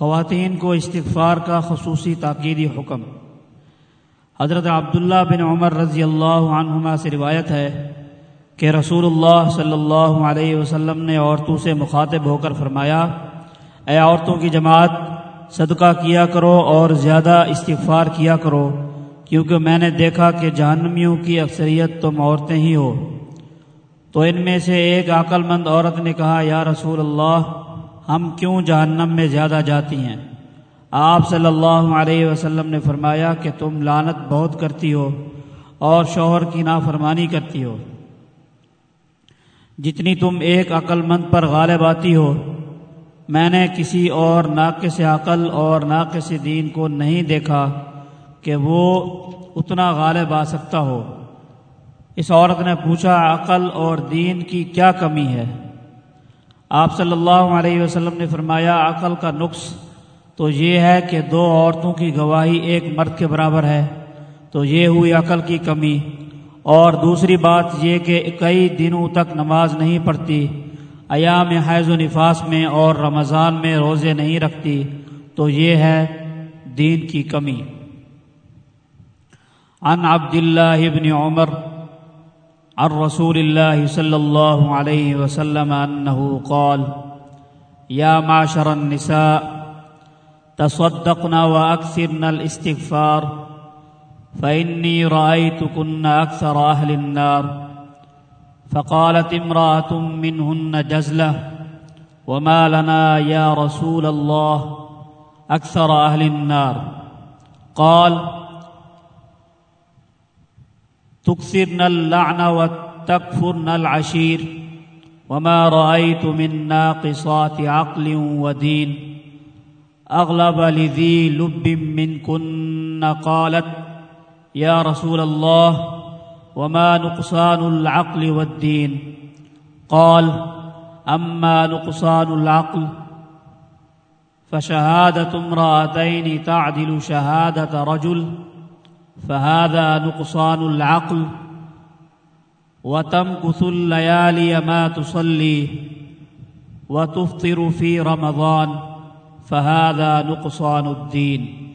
خواتین کو استغفار کا خصوصی تاکیدی حکم۔ حضرت عبداللہ بن عمر رضی اللہ عنہما سے روایت ہے کہ رسول اللہ صلی اللہ علیہ وسلم نے عورتوں سے مخاطب ہو کر فرمایا، اے عورتوں کی جماعت، صدقہ کیا کرو اور زیادہ استغفار کیا کرو، کیونکہ میں نے دیکھا کہ جہنمیوں کی اکثریت تم عورتیں ہی ہو۔ تو ان میں سے ایک عقل مند عورت نے کہا، یا رسول اللہ ہم کیوں جہنم میں زیادہ جاتی ہیں؟ آپ صلی اللہ علیہ وسلم نے فرمایا کہ تم لانت بہت کرتی ہو اور شوہر کی نافرمانی کرتی ہو۔ جتنی تم ایک عقل مند پر غالب آتی ہو، میں نے کسی اور ناقص عقل اور ناقص دین کو نہیں دیکھا کہ وہ اتنا غالب آ سکتا ہو۔ اس عورت نے پوچھا، عقل اور دین کی کیا کمی ہے؟ آپ صلی اللہ علیہ وسلم نے فرمایا، عقل کا نقص تو یہ ہے کہ دو عورتوں کی گواہی ایک مرد کے برابر ہے، تو یہ ہوئی عقل کی کمی۔ اور دوسری بات یہ کہ کئی دنوں تک نماز نہیں پڑھتی، ایام حیض و نفاس میں اور رمضان میں روزے نہیں رکھتی، تو یہ ہے دین کی کمی۔ عن عبد الله بن عمر عن رسول الله صلى الله عليه وسلم أنه قال يا معشر النساء تصدقنا وأكثرنا الاستغفار فإني رأيتكن أكثر أهل النار. فقالت امرأة منهن جزلة وما لنا يا رسول الله أكثر أهل النار. قال تكثرن اللعن وتكفرن العشير. وما رأيت من ناقصات عقل ودين. أغلب لذي لب منكن قالت يا رسول الله وما نقصان العقل والدين؟ قال أما نقصان العقل فشهادة امرأتين تعدل شهادة رجل فهذا نقصان العقل وتمكث الليالي ما تصلي وتفطر في رمضان فهذا نقصان الدين